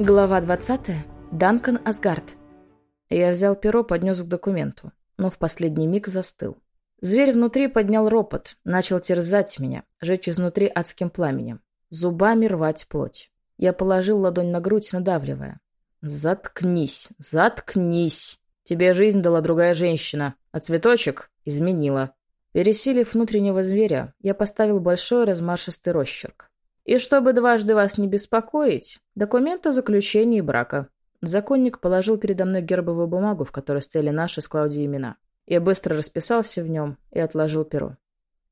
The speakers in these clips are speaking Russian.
Глава 20. Данкан Асгард. Я взял перо, поднес к документу, но в последний миг застыл. Зверь внутри поднял ропот, начал терзать меня, жечь изнутри адским пламенем, зубами рвать плоть. Я положил ладонь на грудь, надавливая. «Заткнись, заткнись! Тебе жизнь дала другая женщина, а цветочек изменила». Пересилив внутреннего зверя, я поставил большой размашистый росчерк. И чтобы дважды вас не беспокоить, документ о заключении брака. Законник положил передо мной гербовую бумагу, в которой стояли наши с Клаудией имена. Я быстро расписался в нем и отложил перо.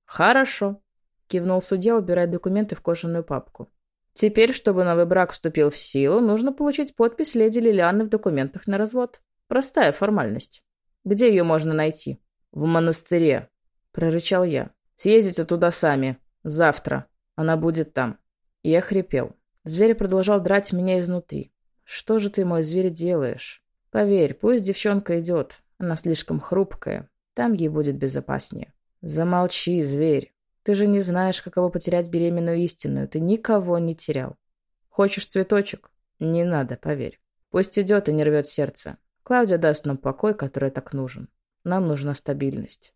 «Хорошо», — кивнул судья, убирая документы в кожаную папку. «Теперь, чтобы новый брак вступил в силу, нужно получить подпись леди Лилианы в документах на развод. Простая формальность. Где ее можно найти?» «В монастыре», — прорычал я. «Съездите туда сами. Завтра. Она будет там». Я хрипел. Зверь продолжал драть меня изнутри. «Что же ты, мой зверь, делаешь? Поверь, пусть девчонка идет. Она слишком хрупкая. Там ей будет безопаснее». «Замолчи, зверь. Ты же не знаешь, каково потерять беременную истинную. Ты никого не терял. Хочешь цветочек? Не надо, поверь. Пусть идет и не рвет сердце. Клаудия даст нам покой, который так нужен. Нам нужна стабильность».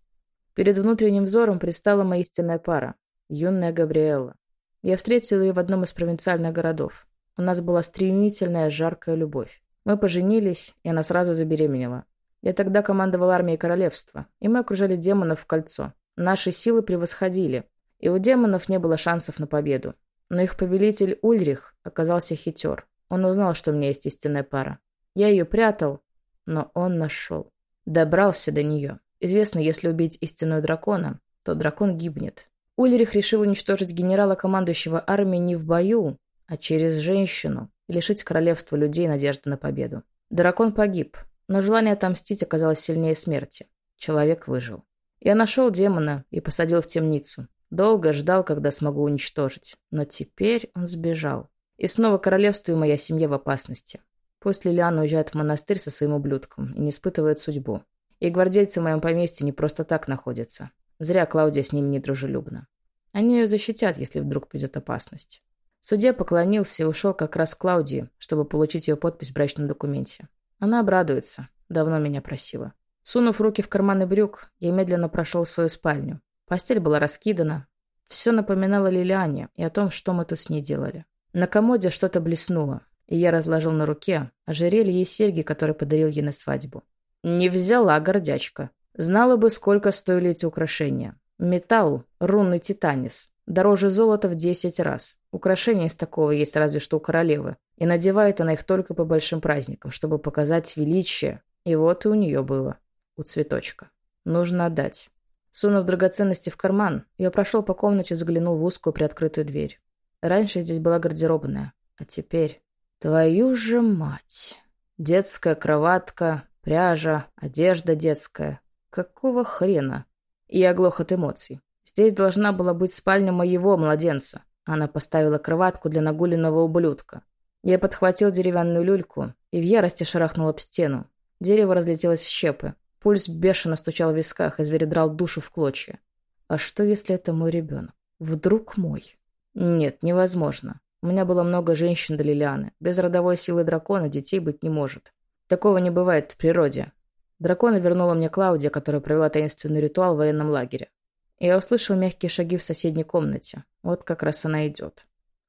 Перед внутренним взором предстала моя истинная пара. Юная Габриэлла. Я встретил ее в одном из провинциальных городов. У нас была стремительная, жаркая любовь. Мы поженились, и она сразу забеременела. Я тогда командовал армией королевства, и мы окружали демонов в кольцо. Наши силы превосходили, и у демонов не было шансов на победу. Но их повелитель Ульрих оказался хитер. Он узнал, что у меня есть истинная пара. Я ее прятал, но он нашел. Добрался до нее. Известно, если убить истинную дракона, то дракон гибнет. Ульрих решил уничтожить генерала, командующего армией не в бою, а через женщину, лишить королевства людей надежды на победу. Дракон погиб, но желание отомстить оказалось сильнее смерти. Человек выжил. Я нашел демона и посадил в темницу. Долго ждал, когда смогу уничтожить. Но теперь он сбежал. И снова королевство и моя семья в опасности. Пусть Лилиана уезжает в монастырь со своим ублюдком и не испытывает судьбу. И гвардейцы в моем поместье не просто так находятся. Зря Клаудия с ними недружелюбна. Они ее защитят, если вдруг придет опасность. Судья поклонился и ушел как раз к Клаудии, чтобы получить ее подпись в брачном документе. Она обрадуется. Давно меня просила. Сунув руки в карманы брюк, я медленно прошел в свою спальню. Постель была раскидана. Все напоминало Лилиане и о том, что мы тут с ней делали. На комоде что-то блеснуло, и я разложил на руке ожерелье и серьги, которые подарил ей на свадьбу. Не взяла гордячка. Знала бы, сколько стоили эти украшения. Металл, рунный титанис. Дороже золота в десять раз. Украшения из такого есть разве что у королевы. И надевает она их только по большим праздникам, чтобы показать величие. И вот и у нее было. У цветочка. Нужно отдать. Сунув драгоценности в карман, я прошел по комнате заглянул в узкую приоткрытую дверь. Раньше здесь была гардеробная, а теперь... Твою же мать! Детская кроватка, пряжа, одежда детская, Какого хрена? Я оглох от эмоций. Здесь должна была быть спальня моего младенца. Она поставила кроватку для нагуленного ублюдка. Я подхватил деревянную люльку и в ярости шарахнул об стену. Дерево разлетелось в щепы. Пульс бешено стучал в висках, и зверь драл душу в клочья. А что, если это мой ребенок? Вдруг мой? Нет, невозможно. У меня было много женщин до Лилианы. Без родовой силы дракона детей быть не может. Такого не бывает в природе. Дракона вернула мне Клаудия, которая провела таинственный ритуал в военном лагере. Я услышал мягкие шаги в соседней комнате. Вот как раз она идет.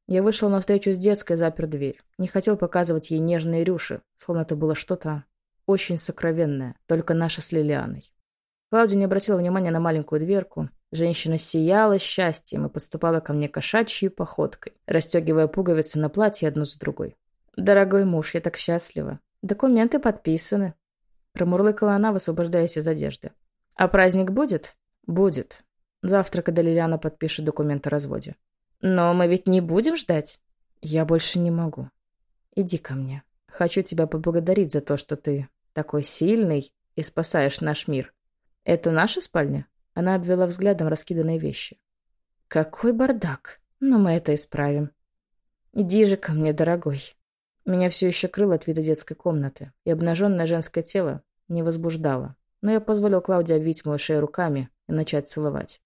Я вышел навстречу с детской и запер дверь. Не хотел показывать ей нежные рюши, словно это было что-то очень сокровенное, только наше с Лилианой. Клаудия не обратила внимания на маленькую дверку. Женщина сияла счастьем и подступала ко мне кошачьей походкой, расстегивая пуговицы на платье одну за другой. «Дорогой муж, я так счастлива. Документы подписаны. Промурлыкала она, высвобождаясь из одежды. «А праздник будет?» «Будет. Завтра, когда Лилиана подпишет документ о разводе». «Но мы ведь не будем ждать?» «Я больше не могу. Иди ко мне. Хочу тебя поблагодарить за то, что ты такой сильный и спасаешь наш мир. Это наша спальня?» Она обвела взглядом раскиданные вещи. «Какой бардак! Но мы это исправим. Иди же ко мне, дорогой». Меня все еще крыло от вида детской комнаты, и обнаженное женское тело не возбуждало. Но я позволил Клауде обвить мою шею руками и начать целовать.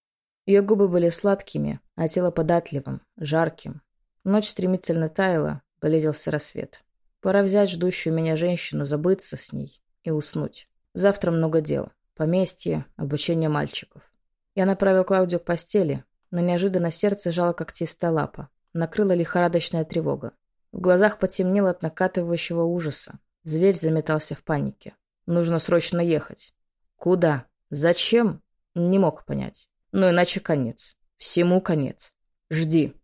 Ее губы были сладкими, а тело податливым, жарким. Ночь стремительно таяла, близился рассвет. Пора взять ждущую меня женщину, забыться с ней и уснуть. Завтра много дел. Поместье, обучение мальчиков. Я направил Клаудию к постели, но неожиданно сердце жало когтистая лапа. Накрыла лихорадочная тревога. В глазах потемнело от накатывающего ужаса. Зверь заметался в панике. Нужно срочно ехать. Куда? Зачем? Не мог понять. Но иначе конец. Всему конец. Жди.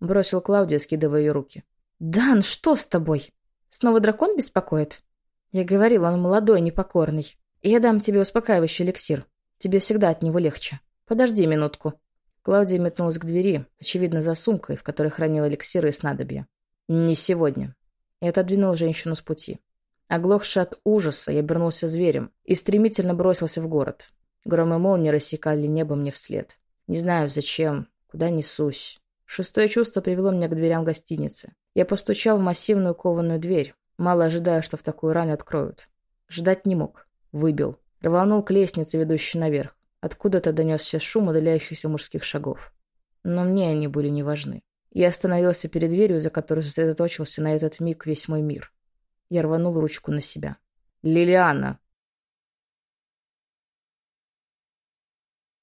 Бросил Клаудия, скидывая ее руки. «Дан, что с тобой? Снова дракон беспокоит?» Я говорил, он молодой, непокорный. Я дам тебе успокаивающий эликсир. Тебе всегда от него легче. Подожди минутку. Клаудия метнулась к двери, очевидно, за сумкой, в которой хранила эликсиры и снадобья. Не сегодня. Я отодвинул женщину с пути. Оглохший от ужаса, я обернулся зверем и стремительно бросился в город. Гром и молнии рассекали небо мне вслед. Не знаю, зачем, куда несусь. Шестое чувство привело меня к дверям гостиницы. Я постучал в массивную кованую дверь, мало ожидая, что в такую рань откроют. Ждать не мог. Выбил. Рванул к лестнице, ведущей наверх. Откуда-то донесся шум удаляющихся мужских шагов. Но мне они были не важны. Я остановился перед дверью, за которой сосредоточился на этот миг весь мой мир. Я рванул ручку на себя. «Лилиана!»